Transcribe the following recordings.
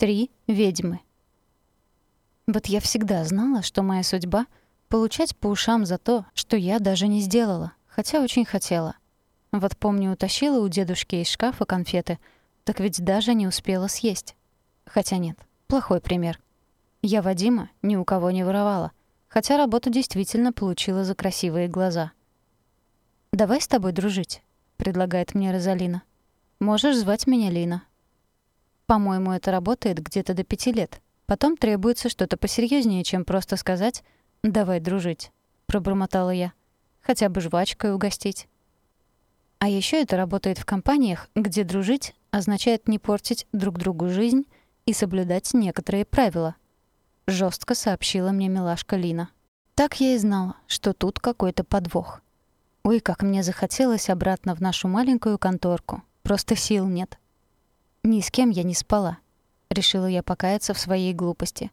Три ведьмы. Вот я всегда знала, что моя судьба — получать по ушам за то, что я даже не сделала, хотя очень хотела. Вот помню, утащила у дедушки из шкафа конфеты, так ведь даже не успела съесть. Хотя нет, плохой пример. Я Вадима ни у кого не воровала, хотя работу действительно получила за красивые глаза. «Давай с тобой дружить», — предлагает мне Розалина. «Можешь звать меня Лина, по-моему, это работает где-то до пяти лет. Потом требуется что-то посерьезнее, чем просто сказать «давай дружить», — пробормотала я. «Хотя бы жвачкой угостить». А еще это работает в компаниях, где дружить означает не портить друг другу жизнь и соблюдать некоторые правила. Жестко сообщила мне милашка Лина. Так я и знала, что тут какой-то подвох. Ой, как мне захотелось обратно в нашу маленькую конторку. Просто сил нет. Ни с кем я не спала. Решила я покаяться в своей глупости.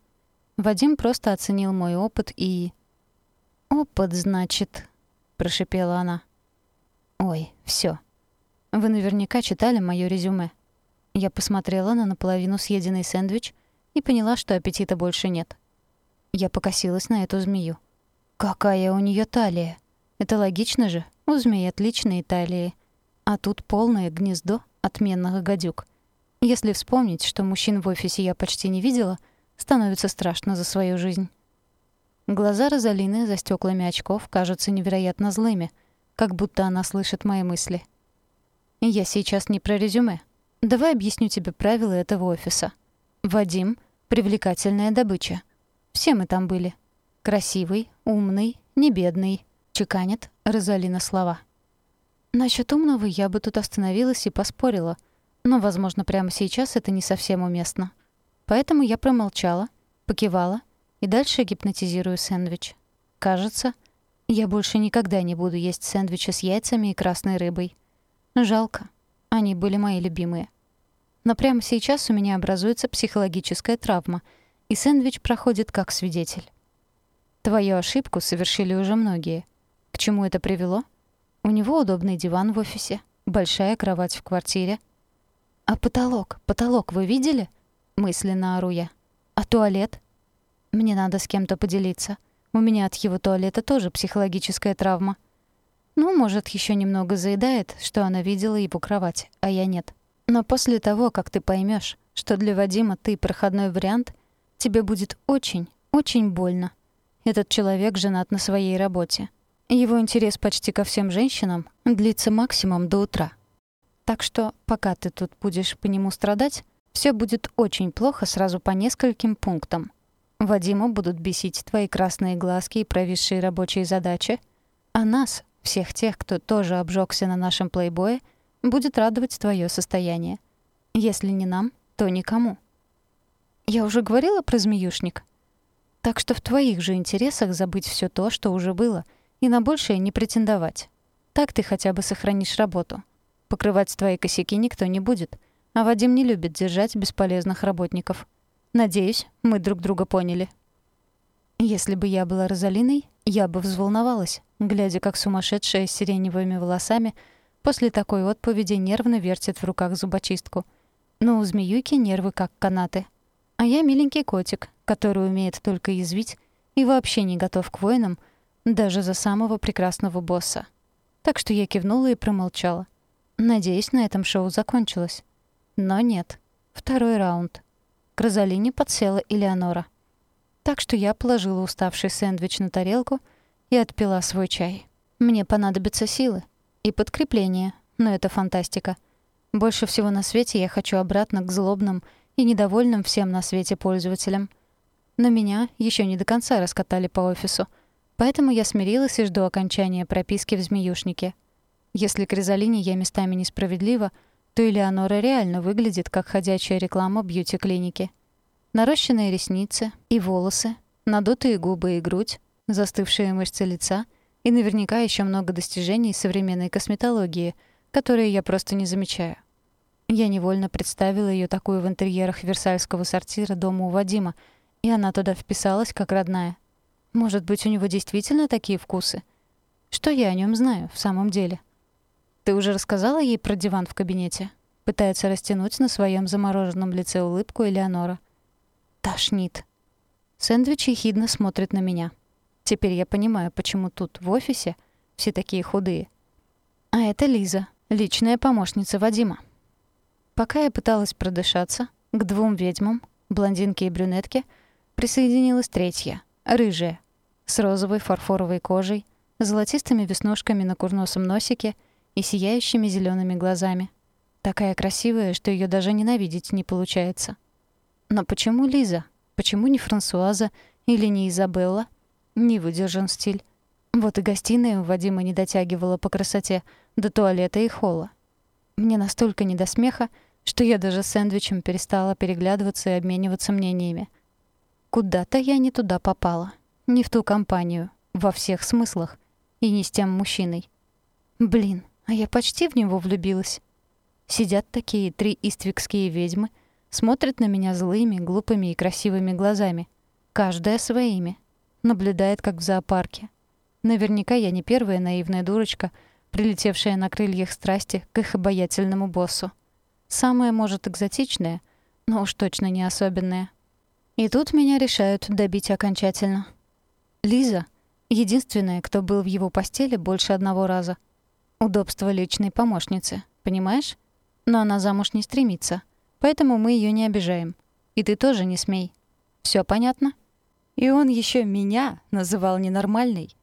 Вадим просто оценил мой опыт и... «Опыт, значит», — прошипела она. «Ой, все. Вы наверняка читали моё резюме». Я посмотрела на наполовину съеденный сэндвич и поняла, что аппетита больше нет. Я покосилась на эту змею. «Какая у неё талия! Это логично же, у змей отличные талии. А тут полное гнездо отменных гадюк. Если вспомнить, что мужчин в офисе я почти не видела, становится страшно за свою жизнь. Глаза Розалины за стеклами очков кажутся невероятно злыми, как будто она слышит мои мысли. Я сейчас не про резюме. Давай объясню тебе правила этого офиса. Вадим — привлекательная добыча. Все мы там были. Красивый, умный, не бедный. Чеканит Розалина слова. Насчет умного я бы тут остановилась и поспорила — но, возможно, прямо сейчас это не совсем уместно. Поэтому я промолчала, покивала и дальше гипнотизирую сэндвич. Кажется, я больше никогда не буду есть сэндвичи с яйцами и красной рыбой. Жалко. Они были мои любимые. Но прямо сейчас у меня образуется психологическая травма, и сэндвич проходит как свидетель. Твою ошибку совершили уже многие. К чему это привело? У него удобный диван в офисе, большая кровать в квартире, «А потолок? Потолок вы видели?» — мысленно ору я. «А туалет?» «Мне надо с кем-то поделиться. У меня от его туалета тоже психологическая травма». Ну, может, еще немного заедает, что она видела его кровать, а я нет. Но после того, как ты поймешь, что для Вадима ты проходной вариант, тебе будет очень, очень больно. Этот человек женат на своей работе. Его интерес почти ко всем женщинам длится максимум до утра. Так что, пока ты тут будешь по нему страдать, все будет очень плохо сразу по нескольким пунктам. Вадима будут бесить твои красные глазки и провисшие рабочие задачи, а нас, всех тех, кто тоже обжегся на нашем плейбое, будет радовать твое состояние. Если не нам, то никому. Я уже говорила про змеюшник. Так что в твоих же интересах забыть все то, что уже было, и на большее не претендовать. Так ты хотя бы сохранишь работу. Покрывать твои косяки никто не будет. А Вадим не любит держать бесполезных работников. Надеюсь, мы друг друга поняли. Если бы я была Розалиной, я бы взволновалась, глядя, как сумасшедшая с сиреневыми волосами после такой отповеди нервно вертит в руках зубочистку. Но у змеюки нервы как канаты. А я миленький котик, который умеет только язвить и вообще не готов к войнам, даже за самого прекрасного босса. Так что я кивнула и промолчала. Надеюсь, на этом шоу закончилось. Но нет. Второй раунд. К Розалине подсела Элеонора. Так что я положила уставший сэндвич на тарелку и отпила свой чай. Мне понадобятся силы и подкрепление, но это фантастика. Больше всего на свете я хочу обратно к злобным и недовольным всем на свете пользователям. Но меня еще не до конца раскатали по офису, поэтому я смирилась и жду окончания прописки в «Змеюшнике». Если к я местами несправедлива, то Элеонора реально выглядит как ходячая реклама бьюти-клиники. Нарощенные ресницы и волосы, надутые губы и грудь, застывшие мышцы лица и наверняка еще много достижений современной косметологии, которые я просто не замечаю. Я невольно представила ее такую в интерьерах Версальского сортира дома у Вадима, и она туда вписалась как родная. Может быть, у него действительно такие вкусы? Что я о нем знаю в самом деле? Ты уже рассказала ей про диван в кабинете? Пытается растянуть на своем замороженном лице улыбку Элеонора. Тошнит. Сэндвич ехидно смотрит на меня. Теперь я понимаю, почему тут, в офисе, все такие худые. А это Лиза, личная помощница Вадима. Пока я пыталась продышаться, к двум ведьмам, блондинке и брюнетке, присоединилась третья, рыжая, с розовой фарфоровой кожей, золотистыми веснушками на курносом носике и сияющими зелеными глазами. Такая красивая, что ее даже ненавидеть не получается. Но почему Лиза? Почему не Франсуаза или не Изабелла? Не выдержан стиль. Вот и гостиная у Вадима не дотягивала по красоте до туалета и холла. Мне настолько не до смеха, что я даже с сэндвичем перестала переглядываться и обмениваться мнениями. Куда-то я не туда попала. Не в ту компанию. Во всех смыслах. И не с тем мужчиной. Блин, а я почти в него влюбилась. Сидят такие три иствикские ведьмы — Смотрит на меня злыми, глупыми и красивыми глазами. Каждая своими. Наблюдает, как в зоопарке. Наверняка я не первая наивная дурочка, прилетевшая на крыльях страсти к их обаятельному боссу. Самое, может, экзотичное, но уж точно не особенное. И тут меня решают добить окончательно. Лиза — единственная, кто был в его постели больше одного раза. Удобство личной помощницы, понимаешь? Но она замуж не стремится — Поэтому мы ее не обижаем. И ты тоже не смей. Все понятно? И он еще меня называл ненормальной.